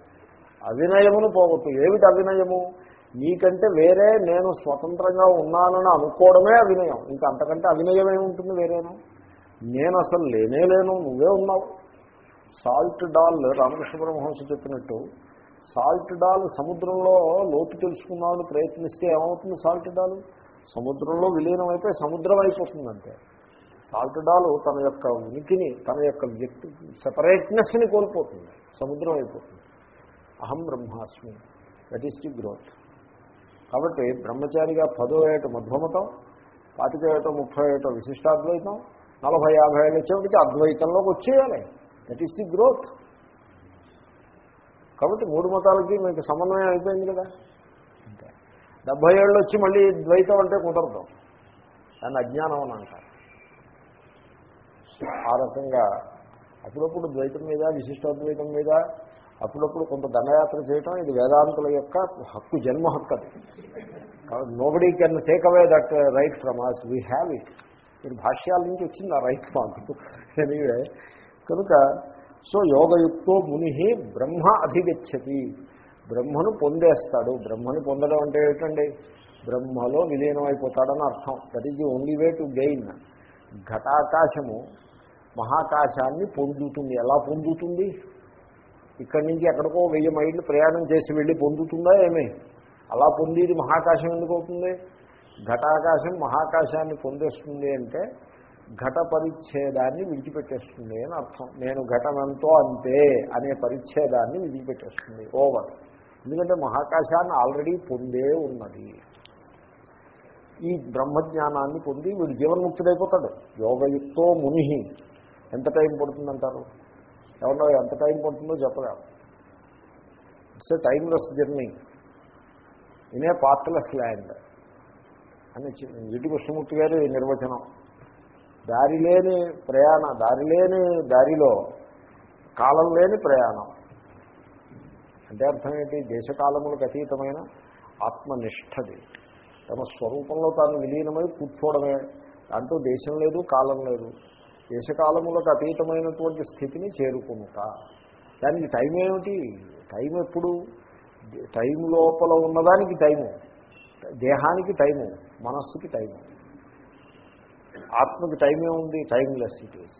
అవినయమును పోగొట్టు. ఏమిటి అవినయము? మీకంటే వేరే నేను స్వతంత్రంగా ఉన్నానని అనుకోవడమే అవినయం ఇంకా అంతకంటే అవినయం ఏముంటుంది వేరేను? నేను అసలు లేనే లేను నువ్వే ఉన్నావు. సాల్ట్ డాల్ రామకృష్ణ పరమహంస చెప్పినట్టు సాల్ట్ డాల్ సముద్రంలో లోతు తెలుసుకున్నాను ప్రయత్నిస్తే ఏమవుతుంది సాల్ట్ డాల్? సముద్రంలో విలీనమైతే సముద్రం అయిపోతుందంటే. సాల్ట్ డాల్ తన యొక్క ఉనికిని తన యొక్క వ్యక్తి సెపరేట్నెస్ని కోల్పోతుంది. సముద్రం అయిపోతుంది. అహం బ్రహ్మాస్మి. దట్ ఈస్ ది గ్రోత్ కాబట్టి బ్రహ్మచారిగా పదో ఏట మధ్వమతం పాతిక ఏటో ముప్పై ఏటో విశిష్టాద్వైతం నలభై యాభై ఏళ్ళు వచ్చేప్పటికి అద్వైతంలోకి వచ్చేయాలి. దట్ ఈస్ ది గ్రోత్ కాబట్టి మూడు మతాలకి మీకు సమన్వయం అయిపోయింది కదా. అంతే. డెబ్భై ఏళ్ళు వచ్చి మళ్ళీ ద్వైతం అంటే కుదరదు. దాన్ని అజ్ఞానం అని అంటారు. ఆ రకంగా అప్పుడప్పుడు ద్వైతం మీద విశిష్టాద్వైతం మీద అప్పుడప్పుడు కొంత దండయాత్ర చేయటం ఇది వేదాంతుల యొక్క హక్కు జన్మ హక్కు అది. Nobody can take away that right from us we have it ఇది భాష్యాల నుంచి వచ్చింది ఆ రైట్ మాకు ఎనీవే కనుక సో యోగయుక్తో ముని బ్రహ్మ అధిగచ్చతి. బ్రహ్మను పొందేస్తాడు. బ్రహ్మను పొందడం అంటే ఏంటండి బ్రహ్మలో విలీనం అయిపోతాడని అర్థం. That is the only way to gain ఘటాకాశము మహాకాశాన్ని పొందుతుంది. ఎలా పొందుతుంది? ఇక్కడి నుంచి ఎక్కడికో వెయ్యి మైళ్ళు ప్రయాణం చేసి వెళ్ళి పొందుతుందా ఏమే? అలా పొందేది మహాకాశం ఎందుకు అవుతుంది? ఘటాకాశం మహాకాశాన్ని పొందేస్తుంది అంటే ఘట పరిచ్ఛేదాన్ని విడిచిపెట్టేస్తుంది అని అర్థం. నేను ఘటనంతో అంతే అనే పరిచ్ఛేదాన్ని విడిచిపెట్టేస్తుంది. ఓవర్. ఎందుకంటే మహాకాశాన్ని ఆల్రెడీ పొందే ఉన్నది. ఈ బ్రహ్మజ్ఞానాన్ని పొంది వీడు జీవన్ముక్తుడైపోతాడు. యోగయుక్తో ముని ఎంత టైం పడుతుందంటారు? ఎవరినో ఎంత టైం పడుతుందో చెప్పగా it's a timeless journey. In a partless land. అని జిటి కృష్ణమూర్తి గారి నిర్వచనం. దారి లేని ప్రయాణ దారి లేని దారిలో కాలం లేని ప్రయాణం. అంటే అర్థం ఏంటి? దేశకాలములకు అతీతమైన ఆత్మనిష్టది. తమ స్వరూపంలో తాను విలీనమై కూర్చోవడమే. దాంట్లో దేశం లేదు కాలం లేదు. దేశకాలములకు అతీతమైనటువంటి స్థితిని చేరుకుంట దానికి టైం ఏమిటి? టైం ఎప్పుడు? టైం లోపల ఉన్నదానికి టైము దేహానికి టైము మనస్సుకి టైము ఆత్మకి టైమే ఉంది టైమ్లెస్ ఇట్ ఈజ్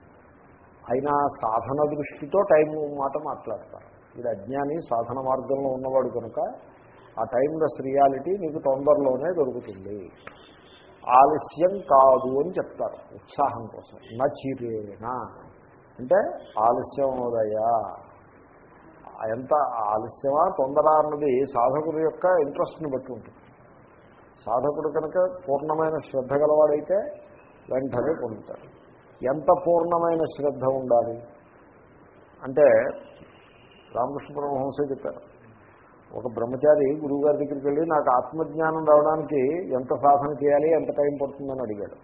అయినా సాధన దృష్టితో టైం మాట మాట్లాడతారు. ఇది అజ్ఞాని సాధన మార్గంలో ఉన్నవాడు కనుక ఆ టైమ్లెస్ రియాలిటీ నీకు తొందరలోనే దొరుకుతుంది. ఆలస్యం కాదు అని చెప్తారు ఉత్సాహం కోసం. నచిరేనా అంటే ఆలస్యం అవుదయ్యా. ఎంత ఆలస్యమా తొందర అన్నది సాధకుడి యొక్క ఇంట్రెస్ట్ని బట్టి ఉంటుంది. సాధకుడు కనుక పూర్ణమైన శ్రద్ధ గలవాడైతే వెంటనే పొందుతాడు. ఎంత పూర్ణమైన శ్రద్ధ ఉండాలి? అంటే రామకృష్ణ పరమహంస చెప్పారు ఒక బ్రహ్మచారి గురువుగారి దగ్గరికి వెళ్ళి నాకు ఆత్మజ్ఞానం రావడానికి ఎంత సాధన చేయాలి ఎంత టైం పడుతుందని అడిగాడు.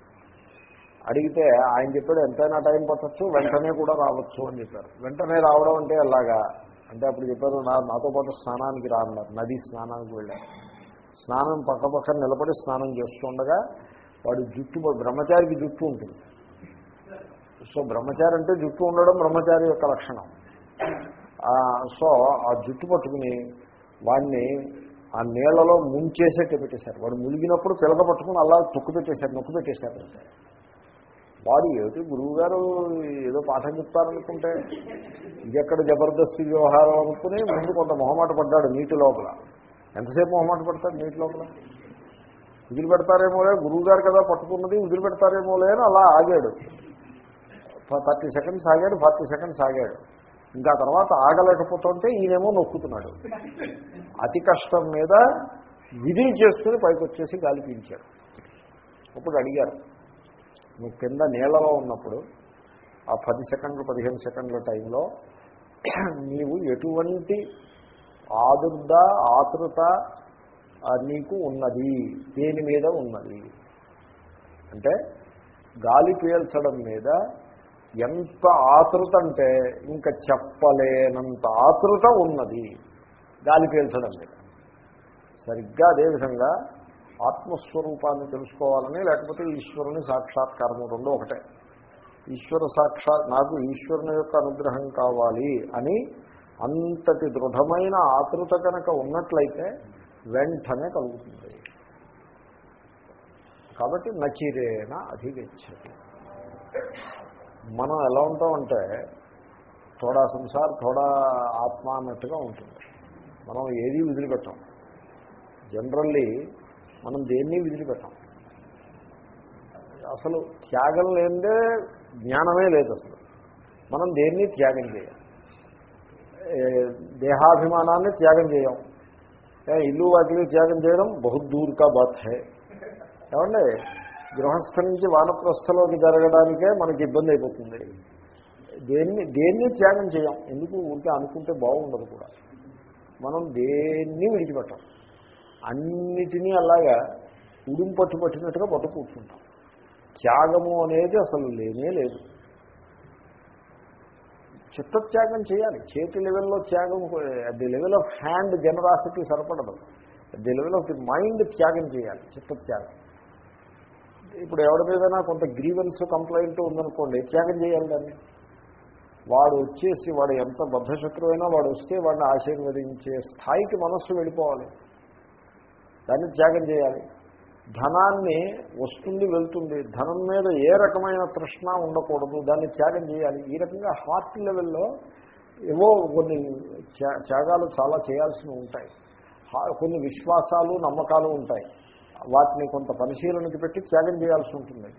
అడిగితే ఆయన చెప్పాడు ఎంతైనా టైం పట్టచ్చు వెంటనే కూడా రావచ్చు అని చెప్పారు. వెంటనే రావడం అంటే అలాగా అంటే అప్పుడు చెప్పారు నా నాతో పాటు స్నానానికి రా నది స్నానానికి వెళ్ళారు. స్నానం పక్క పక్కన నిలబడి స్నానం చేస్తుండగా వాడు జుట్టు బ్రహ్మచారికి జుట్టు ఉంటుంది. సో బ్రహ్మచారి అంటే జుట్టు ఉండడం బ్రహ్మచారి యొక్క లక్షణం. సో ఆ జుట్టు పట్టుకుని వాడిని ఆ నీళ్ళలో ముంచేసేట్టు పెట్టేశారు. వాడు మునిగినప్పుడు పిలక పట్టుకుని అలా తొక్కు పెట్టేశారు నొక్కు పెట్టేశారు వాడు ఏమిటి గురువుగారు ఏదో పాఠం చెప్తారనుకుంటే ఎక్కడ జబర్దస్త్ వ్యవహారం అనుకుని ముందు కొంత మొహమాట పడ్డాడు నీటి లోపల. ఎంతసేపు మొహమాట పడతాడు నీటి లోపల? వదిలి పెడతారేమోలే గురువుగారు కదా పట్టుకున్నది వదిలి పెడతారేమోలే అని అలా ఆగాడు. థర్టీ సెకండ్స్ ఆగాడు ఫార్టీ సెకండ్స్ ఆగాడు. ఇంకా తర్వాత ఆగలేకపోతుంటే ఈయనేమో నొక్కుతున్నాడు. అతి కష్టం మీద విధి చేసుకుని పైకి వచ్చేసి గాలి పీల్చాడు. అప్పుడు అడిగారు నువ్వు కింద నీళ్ళలో ఉన్నప్పుడు ఆ పది సెకండ్లు పదిహేను సెకండ్ల టైంలో నీవు ఎటువంటి ఆదుర్ద ఆతృత నీకు ఉన్నది? దేని మీద ఉన్నది? అంటే గాలి పీల్చడం మీద ఎంత ఆతృత అంటే ఇంకా చెప్పలేనంత ఆతృత ఉన్నది. గాలి పీల్చడం మీద సరిగ్గా అదేవిధంగా ఆత్మస్వరూపాన్ని తెలుసుకోవాలని లేకపోతే ఈశ్వరుని సాక్షాత్కారము రెండు ఒకటే. ఈశ్వర సాక్షాత్ నాకు ఈశ్వరుని యొక్క అనుగ్రహం కావాలి అని అంతటి దృఢమైన ఆతృత కనుక ఉన్నట్లయితే వెంటనే కలుగుతుంది. కాబట్టి నచిరేణ అధిగచ్చతి. మనం ఎలా ఉంటామంటే థోడా సంసార్ థోడా ఆత్మ అన్నట్టుగా ఉంటుంది. మనం ఏది వదిలిపెట్టాం. జనరల్లీ మనం దేన్ని వదిలిపెట్టాం. అసలు త్యాగం లేదే జ్ఞానమే లేదు అసలు. మనం దేన్ని త్యాగం చేయం? దేహాభిమానాన్ని త్యాగం చేయం. ఇల్లు వాటిని త్యాగం చేయడం బహుదూర్ కా బాత్ హే ఏమండి? గృహస్థ నుంచి వానప్రస్థలోకి జరగడానికే మనకి ఇబ్బంది అయిపోతుంది. దేన్ని దేన్ని త్యాగం చేయం. ఎందుకు ఊరికే అనుకుంటే బాగుండదు కూడా. మనం దేన్ని విడిచిపెట్టాం. అన్నిటినీ అలాగా ఉడుం పట్టు పట్టినట్టుగా పట్టు కూర్చుంటాం త్యాగము అనేది అసలు లేనే లేదు. చిత్తత్యాగం చేయాలి. చేతి లెవెల్లో త్యాగం at the level of hand generosity సరిపడదు. At the level of the mind త్యాగం చేయాలి. చిత్తత్యాగం. ఇప్పుడు ఎవరి మీదైనా కొంత గ్రీవెన్స్ కంప్లైంట్ ఉందనుకోండి త్యాగం చేయాలి దాన్ని. వాడు వచ్చేసి వాడు ఎంత బద్ధశత్రువు అయినా వాడు వస్తే వాడిని ఆశీర్వదించే స్థాయికి మనస్సు వెళ్ళిపోవాలి. దాన్ని త్యాగం చేయాలి. ధనాన్ని వస్తుంది వెళ్తుంది. ధనం మీద ఏ రకమైన తృష్ణ ఉండకూడదు. దాన్ని త్యాగం చేయాలి. ఈ రకంగా హార్ట్ లెవెల్లో ఏవో కొన్ని త్యాగాలు చాలా చేయాల్సినవి ఉంటాయి. కొన్ని విశ్వాసాలు నమ్మకాలు ఉంటాయి. వాటిని కొంత పరిశీలనకి పెట్టి త్యాగం చేయాల్సి ఉంటుంది.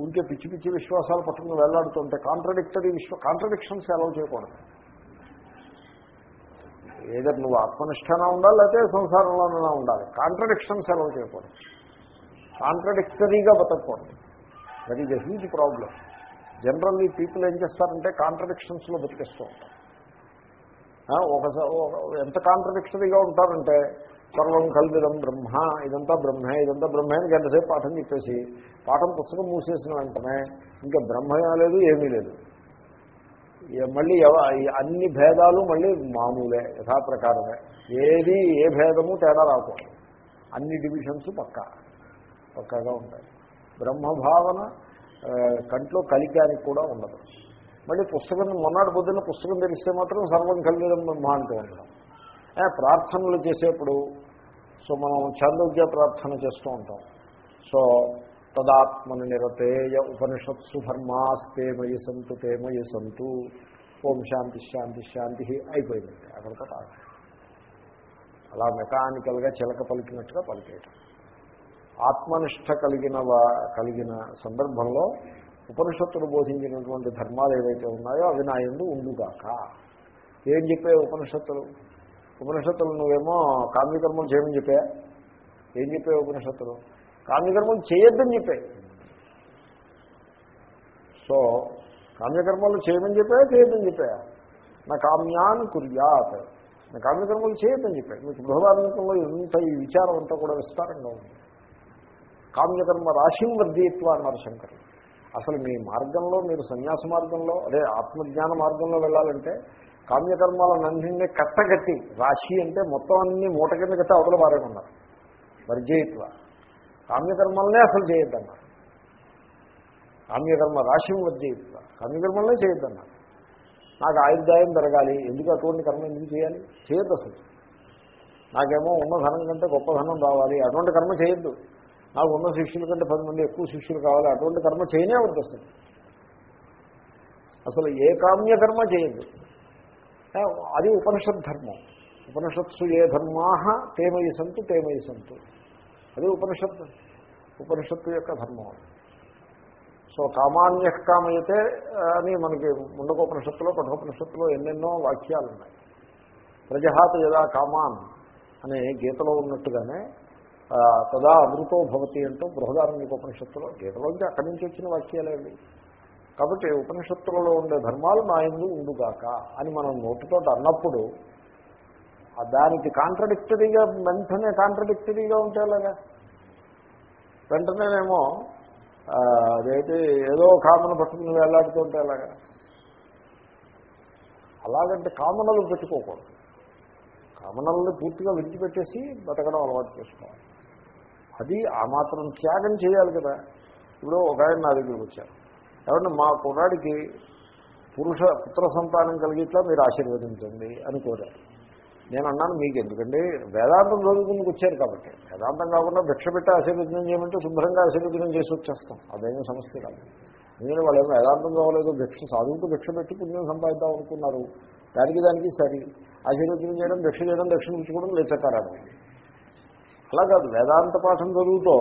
ఊరికే పిచ్చి పిచ్చి విశ్వాసాలు పట్టుకుని వెళ్ళాడుతుంటే కాంట్రడిక్టరీ విశ్వ కాంట్రడిక్షన్స్ అలౌ చేయకూడదు. ఏదో నువ్వు ఆత్మనిష్టనా ఉండాలి లేకపోతే సంసారంలోనైనా ఉండాలి. కాంట్రడిక్షన్స్ అలౌ చేయకూడదు. కాంట్రడిక్టరీగా బతకూడదు that is a huge problem generally people ఏం చేస్తారంటే కాంట్రడిక్షన్స్లో బతికేస్తూ ఉంటారు. ఒకసారి ఒక- ఎంత కాంట్రడిక్షనరీగా ఉంటారంటే సర్వం కల్విదం బ్రహ్మ ఇదంతా బ్రహ్మే ఇదంతా బ్రహ్మే అని గంటసేపు పాఠం చెప్పేసి పాఠం పుస్తకం మూసేసిన వెంటనే ఇంకా బ్రహ్మ లేదు ఏమీ లేదు. మళ్ళీ ఎవ- అన్ని భేదాలు మళ్ళీ మామూలే యథాప్రకారమే. ఏది ఏ భేదము తేడా రాకూడదు. అన్ని డివిజన్స్ పక్కా పక్కాగా ఉంటాయి. బ్రహ్మభావన కంట్లో కలికానికి కూడా ఉండదు. మళ్ళీ పుస్తకం మొన్నటి పొద్దున్న పుస్తకం తెలిస్తే మాత్రం సర్వం కలిగడం బ్రహ్మ అంటూ ఉండడం ప్రార్థనలు చేసేప్పుడు సో మనం చాంద్రోగ్య ప్రార్థన చేస్తూ ఉంటాం. సో తదాత్మని నిరతేయ ఉపనిషత్సు ధర్మాస్తే మయి సంతు తే మయి సంతు ఓం శాంతి శాంతి శాంతి అయిపోయింది. అక్కడితో అలా మెకానికల్గా చిలక పలికినట్టుగా పలికేయటం. ఆత్మనిష్ట కలిగిన కలిగిన సందర్భంలో ఉపనిషత్తులు బోధించినటువంటి ధర్మాలు ఏవైతే ఉన్నాయో అవి నా ఎందు ఉండుగాక. ఏం చెప్పే ఉపనిషత్తులు? ఉపనిషత్తులు నువ్వేమో కామ్యకర్మలు చేయమని చెప్పా? ఏం చెప్పే ఉపనిషత్తులు? కామ్యకర్మలు చేయొద్దని చెప్పాయి సో కామ్యకర్మలు చేయమని చెప్పా చేయొద్దని చెప్పా? నా కామ్యాన్ కుర్యాత్. నా కామ్యకర్మలు చేయొద్దని చెప్పాయి మీకు బృహదార్మికంలో ఇంత ఈ విచారం అంతా కూడా విస్తారంగా ఉంది. కామ్యకర్మ రాశిం వర్ధీత్వ అన్నారు శంకర్. అసలు మీ మార్గంలో మీరు సన్యాస మార్గంలో అదే ఆత్మజ్ఞాన మార్గంలో వెళ్ళాలంటే కామ్యకర్మాలన్నింటినీ కట్టగట్టి రాశి అంటే మొత్తం అన్ని మూట కింద కట్టి అవతల పారేమన్నారు వర్జయిత్వ. కామ్యకర్మలనే అసలు చేయొద్దన్నారు. కామ్యకర్మ రాశి వర్జయిత్వ. కామ్యకర్మలనే చేయొద్దన్నారు. నాకు ఆయుర్దాయం పెరగాలి ఎందుకు అటువంటి కర్మ ఎందుకు చేయాలి? చేయొద్దు అసలు. నాకేమో ఉన్న ధనం కంటే గొప్ప ధనం రావాలి అటువంటి కర్మ చేయొద్దు. నాకు ఉన్న శిష్యుల కంటే పది మంది ఎక్కువ శిష్యులు కావాలి అటువంటి కర్మ చేయనే వద్దు అసలు. అసలు ఏ కామ్యకర్మ చేయొద్దు. అది ఉపనిషత్ ధర్మం. ఉపనిషత్సు ఏ ధర్మా తేమయి సంతు తేమయి సంతు. అది ఉపనిషత్ ఉపనిషత్తు యొక్క ధర్మం సో కామాన్య కామయతే అని మనకి ముండకోపనిషత్తులో కఠోపనిషత్తులో ఎన్నెన్నో వాక్యాలు ఉన్నాయి ప్రజహాత యదా కామాన్ అనే గీతలో ఉన్నట్టుగానే తదా అమృతో భవతి అంటూ బృహదారణ్యక ఉపనిషత్తులో గీతలోంచి అక్కడి నుంచి వచ్చిన వాక్యాలేవి కాబట్టి ఉపనిషత్తులలో ఉండే ధర్మాలు నా ఎందు ఉండుగాక అని మనం నోటితో అన్నప్పుడు దానికి కాంట్రడిక్టరీగా వెంటనే కాంట్రడిక్టరీగా ఉంటే అలాగా వెంటనేనేమో అదైతే ఏదో కామన్ పట్టుకుని వేలాడుతుంటే అలాగా అలాగంటే కామనలు పెట్టుకోకూడదు. కామనల్ని పూర్తిగా విడిచిపెట్టేసి బతకడం అలవాటు చేసుకోవాలి. అది ఆ మాత్రం త్యాగం చేయాలి కదా. ఇప్పుడు ఒక ఆయన నా దగ్గరికి వచ్చారు. ఏమంటే మా కుర్రాడికి పురుష పుత్ర సంతానం కలిగిట్లా మీరు ఆశీర్వదించండి అని కోరారు. నేను అన్నాను మీకు ఎందుకండి? వేదాంతం చదువుకుందుకు వచ్చారు కాబట్టి. వేదాంతం కాకుండా భిక్ష పెట్టి ఆశీర్వదనం చేయమంటే శుభ్రంగా ఆశీర్వదనం చేసి వచ్చేస్తాం. అదేమీ సమస్య కాదు. ఎందుకంటే వాళ్ళు ఏమో వేదాంతం కావలేదు భిక్ష సాధువుకు భిక్ష పెట్టి పుణ్యం సంపాదిద్దాం అనుకున్నారు. దానికి దానికి సరి. ఆశీర్వదనం చేయడం భిక్ష చేయడం దక్షిణ ఉంచుకోవడం లేచకారాడు అలా కాదు వేదాంత పాఠం చదువుతో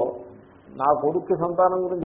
నా కొడుక్కి సంతానం గురించి